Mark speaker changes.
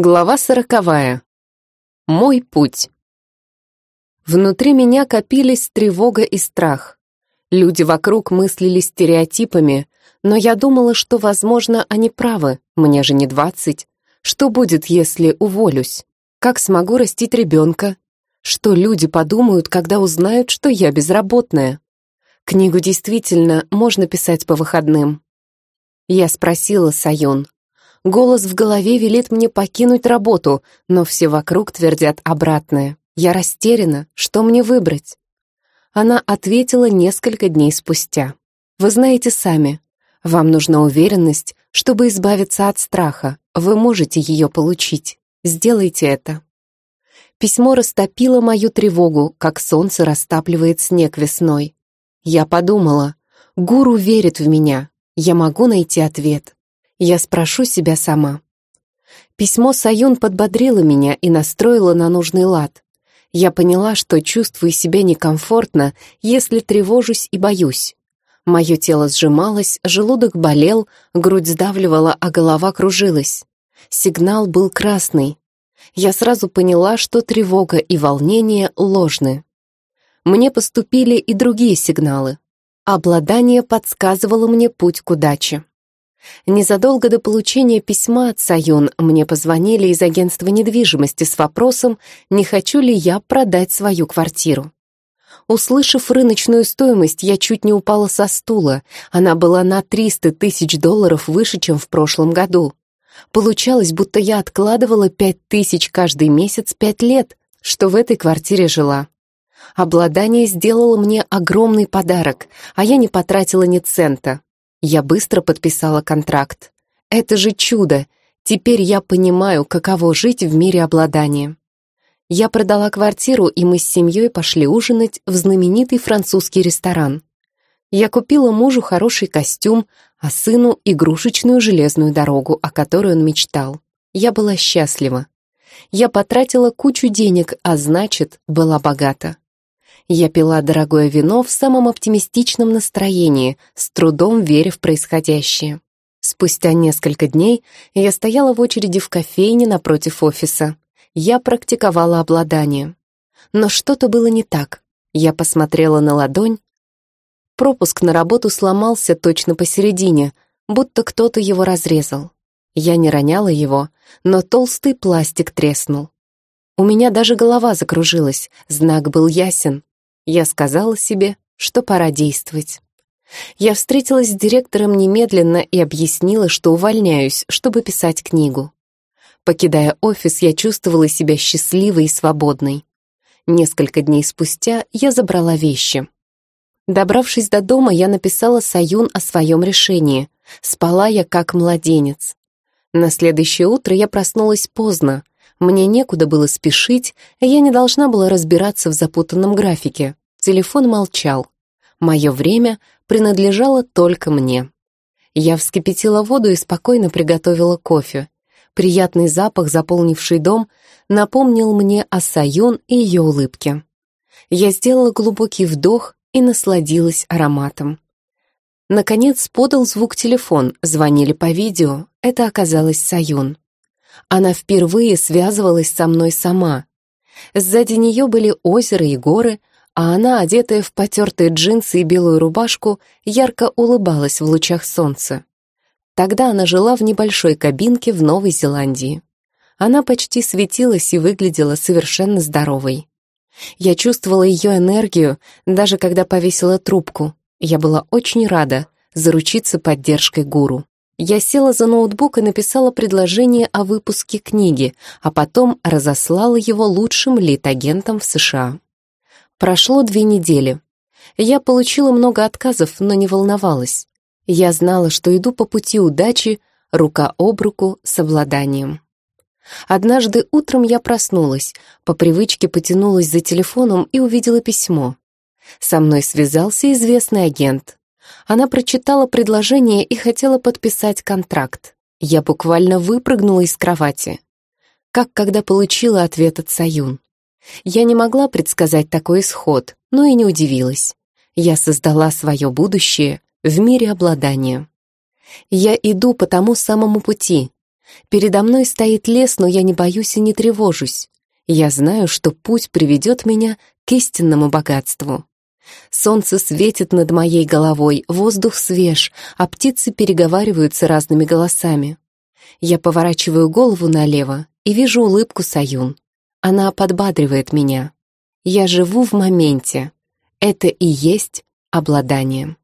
Speaker 1: Глава сороковая. Мой путь. Внутри меня копились тревога и страх. Люди вокруг мыслили стереотипами, но я думала, что, возможно, они правы, мне же не двадцать. Что будет, если уволюсь? Как смогу растить ребенка? Что люди подумают, когда узнают, что я безработная? Книгу действительно можно писать по выходным. Я спросила Саюн, Голос в голове велит мне покинуть работу, но все вокруг твердят обратное. Я растеряна, что мне выбрать? Она ответила несколько дней спустя. Вы знаете сами, вам нужна уверенность, чтобы избавиться от страха. Вы можете ее получить. Сделайте это. Письмо растопило мою тревогу, как солнце растапливает снег весной. Я подумала, гуру верит в меня, я могу найти ответ. Я спрошу себя сама. Письмо Саюн подбодрило меня и настроило на нужный лад. Я поняла, что чувствую себя некомфортно, если тревожусь и боюсь. Мое тело сжималось, желудок болел, грудь сдавливала, а голова кружилась. Сигнал был красный. Я сразу поняла, что тревога и волнение ложны. Мне поступили и другие сигналы. Обладание подсказывало мне путь к удаче. Незадолго до получения письма от Саюн мне позвонили из агентства недвижимости с вопросом, не хочу ли я продать свою квартиру. Услышав рыночную стоимость, я чуть не упала со стула. Она была на 300 тысяч долларов выше, чем в прошлом году. Получалось, будто я откладывала 5 тысяч каждый месяц 5 лет, что в этой квартире жила. Обладание сделало мне огромный подарок, а я не потратила ни цента. Я быстро подписала контракт. Это же чудо! Теперь я понимаю, каково жить в мире обладания. Я продала квартиру, и мы с семьей пошли ужинать в знаменитый французский ресторан. Я купила мужу хороший костюм, а сыну игрушечную железную дорогу, о которой он мечтал. Я была счастлива. Я потратила кучу денег, а значит, была богата. Я пила дорогое вино в самом оптимистичном настроении, с трудом веря в происходящее. Спустя несколько дней я стояла в очереди в кофейне напротив офиса. Я практиковала обладание. Но что-то было не так. Я посмотрела на ладонь. Пропуск на работу сломался точно посередине, будто кто-то его разрезал. Я не роняла его, но толстый пластик треснул. У меня даже голова закружилась, знак был ясен. Я сказала себе, что пора действовать. Я встретилась с директором немедленно и объяснила, что увольняюсь, чтобы писать книгу. Покидая офис, я чувствовала себя счастливой и свободной. Несколько дней спустя я забрала вещи. Добравшись до дома, я написала Саюн о своем решении. Спала я как младенец. На следующее утро я проснулась поздно. Мне некуда было спешить, и я не должна была разбираться в запутанном графике. Телефон молчал. Мое время принадлежало только мне. Я вскипятила воду и спокойно приготовила кофе. Приятный запах, заполнивший дом, напомнил мне о Саюн и ее улыбке. Я сделала глубокий вдох и насладилась ароматом. Наконец подал звук телефон, звонили по видео, это оказалась Саюн. Она впервые связывалась со мной сама. Сзади нее были озеро и горы, а она, одетая в потертые джинсы и белую рубашку, ярко улыбалась в лучах солнца. Тогда она жила в небольшой кабинке в Новой Зеландии. Она почти светилась и выглядела совершенно здоровой. Я чувствовала ее энергию, даже когда повесила трубку. Я была очень рада заручиться поддержкой гуру. Я села за ноутбук и написала предложение о выпуске книги, а потом разослала его лучшим лид-агентам в США. Прошло две недели. Я получила много отказов, но не волновалась. Я знала, что иду по пути удачи, рука об руку с обладанием. Однажды утром я проснулась, по привычке потянулась за телефоном и увидела письмо. Со мной связался известный агент. Она прочитала предложение и хотела подписать контракт. Я буквально выпрыгнула из кровати. Как когда получила ответ от Саюн. Я не могла предсказать такой исход, но и не удивилась. Я создала свое будущее в мире обладания. Я иду по тому самому пути. Передо мной стоит лес, но я не боюсь и не тревожусь. Я знаю, что путь приведет меня к истинному богатству. Солнце светит над моей головой, воздух свеж, а птицы переговариваются разными голосами. Я поворачиваю голову налево и вижу улыбку Саюн. Она подбадривает меня. Я живу в моменте. Это и есть обладание.